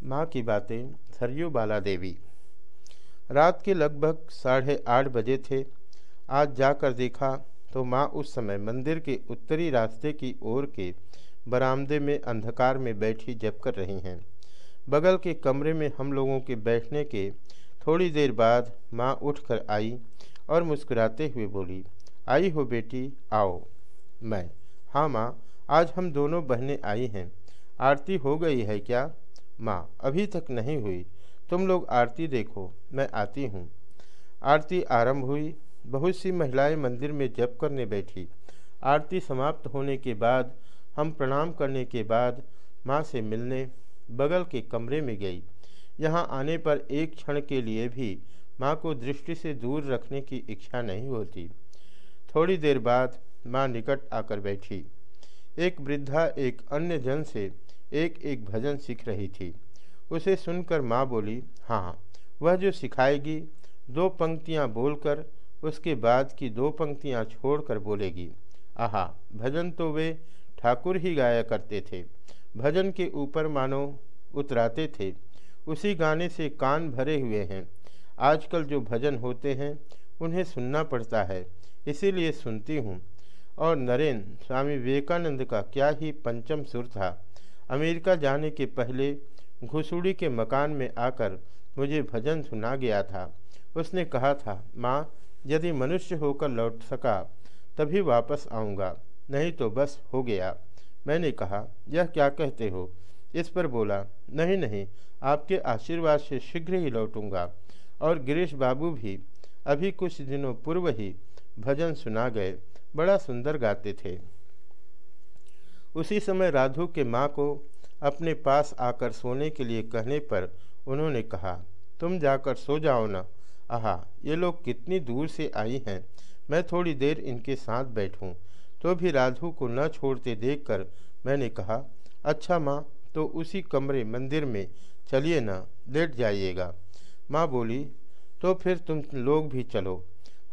माँ की बातें, सरयू बाला देवी रात के लगभग साढ़े आठ बजे थे। आज जाकर देखा तो माँ उस समय मंदिर के उत्तरी रास्ते की ओर के बरामदे में अंधकार में बैठी जप कर रही हैं। बगल के कमरे में हम लोगों के बैठने के थोड़ी देर बाद माँ उठकर आई और मुस्कुराते हुए बोली, आई हो बेटी, आओ। मैं हाँ माँ, आज हम दोनों बहनें आई हैं। आरती हो गई है क्या? माँ, अभी तक नहीं हुई। तुम लोग आरती देखो, मैं आती हूँ। आरती आरंभ हुई। बहुत सी महिलाएँ मंदिर में जप करने बैठी। आरती समाप्त होने के बाद, हम प्रणाम करने के बाद माँ से मिलने बगल के कमरे में गई। यहाँ आने पर एक क्षण के लिए भी माँ को दृष्टि से दूर रखने की इच्छा नहीं होती। थोड़ी देर बाद माँ निकट आकर बैठी। एक वृद्धा एक अन्य जन से एक एक भजन सीख रही थी। उसे सुनकर माँ बोली हाँ वह जो सिखाएगी, दो पंक्तियाँ बोलकर, उसके बाद की दो पंक्तियाँ छोड़कर बोलेगी। आहा, भजन तो वे ठाकुर ही गाया करते थे। भजन के ऊपर मानो उतराते थे। उसी गाने से कान भरे हुए हैं। आजकल जो भजन होते हैं, उन्हें सुनना पड़ता है। इसीलिए सुनती हूँ। और नरेंद्र स्वामी विवेकानंद का क्या ही पंचम सुर था। अमेरिका जाने के पहले घुसुड़ी के मकान में आकर मुझे भजन सुना गया था। उसने कहा था, माँ, यदि मनुष्य होकर लौट सका, तभी वापस आऊँगा, नहीं तो बस हो गया। मैंने कहा, यह क्या कहते हो? इस पर बोला, नहीं नहीं, आपके आशीर्वाद से शीघ्र ही लौटूँगा। और गिरीश बाबू भी अभी कुछ दिनों पूर्व ही भजन सुना गए, बड़ा सुंदर गाते थे। उसी समय राधु के माँ को अपने पास आकर सोने के लिए कहने पर उन्होंने कहा, तुम जाकर सो जाओ ना। आहा, ये लोग कितनी दूर से आई हैं। मैं थोड़ी देर इनके साथ बैठूं तो भी राधु को न छोड़ते देखकर मैंने कहा अच्छा माँ तो उसी कमरे मंदिर में चलिए ना, लेट जाइएगा माँ बोली तो फिर तुम लोग भी चलो।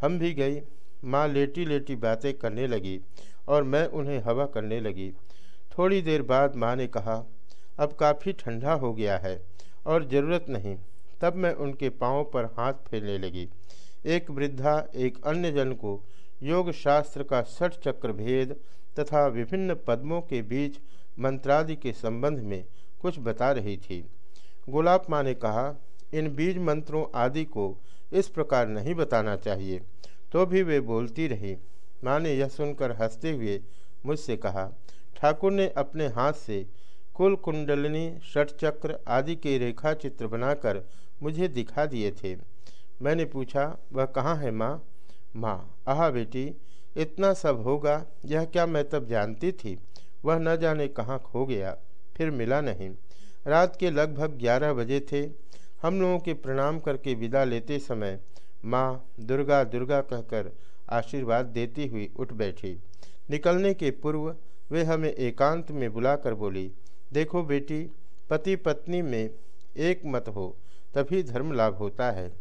हम भी गई माँ लेटी लेटी बातें करने लगी और मैं उन्हें हवा करने लगी। थोड़ी देर बाद माँ ने कहा, अब काफ़ी ठंडा हो गया है और ज़रूरत नहीं। तब मैं उनके पाँव पर हाथ फेरने लगी। एक वृद्धा एक अन्य जन को योग शास्त्र का सठ चक्र भेद तथा विभिन्न पद्मों के बीच मंत्रादि के संबंध में कुछ बता रही थी। गुलाब माँ ने कहा, इन बीज मंत्रों आदि को इस प्रकार नहीं बताना चाहिए। तो भी वे बोलती रही। माँ ने यह सुनकर हँसते हुए मुझसे कहा, ठाकुर ने अपने हाथ से कुल कुंडलिनी, षटचक्र आदि के रेखा चित्र बनाकर मुझे दिखा दिए थे। मैंने पूछा, वह कहाँ है माँ? माँ, आह बेटी, इतना सब होगा, यह क्या मैं तब जानती थी? वह न जाने कहाँ खो गया, फिर मिला नहीं। रात के लगभग ग्यारह बजे थे। हम लोगों के प्रणाम करके विदा लेते समय माँ दुर्गा दुर्गा कहकर आशीर्वाद देती हुई उठ बैठी। निकलने के पूर्व वे हमें एकांत में बुलाकर बोली, देखो बेटी पति पत्नी में एक मत हो, तभी धर्म लाभ होता है।